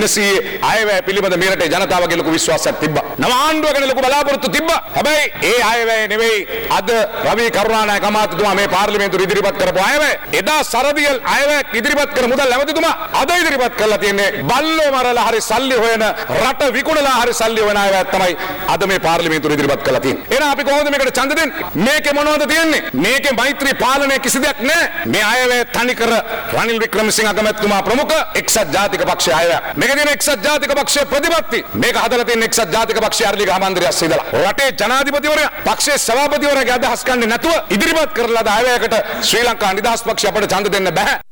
විනසී අයවැය පිළිබඳ මේ රටේ ජනතාවගේ ලොකු විශ්වාසයක් තිබ්බා. නව ආණ්ඩුව ගැන ලොකු බලාපොරොත්තු තිබ්බා. හැබැයි ඒ අයවැය නෙවෙයි අද රවි කරුණානායක අමාත්‍යතුමා මේ පාර්ලිමේන්තුවට ඉදිරිපත් කරපු අයවැය. එදා සරදියල් අයවැය ඉදිරිපත් කර මුදල් ඇමතිතුමා අද ඉදිරිපත් කරලා තියෙන්නේ බල්ලෝ මරලා හරි සල්ලි හොයන රට විකුණලා හරි සල්ලි හොයන අයවැය තමයි අද මේ පාර්ලිමේන්තුවට ඉදිරිපත් කරලා තියෙන්නේ. එහෙනම් අපි කොහොමද මේකට ඡන්ද දෙන්නේ? මේකේ මොනවද තියෙන්නේ? මේකේ මෛත්‍රී පාලනය කිසි දෙයක් නැහැ. මේ අයවැය තනි කර රනිල් වික්‍රමසිංහ අගමැතිතුමා ප්‍රමුඛ එක්සත් ජාතික පක්ෂයේ අයවැය. මේක තියෙන එක්සත් ජාතික පක්ෂයේ ප්‍රතිපත්ති. මේක හදලා තියෙන එක්සත් ජාතික පක්ෂයේ අරලි ගහමන්දිරයස් ඉඳලා. රටේ ජනාධිපතිවරයා පක්ෂයේ සභාපතිවරයාගේ අදහස් ගන්නේ නැතුව ඉදිරිපත් කරලා අයවැයකට ශ්‍රී ලංකා නිදහස් පක්ෂය අපට ඡන්ද දෙන්න බෑ.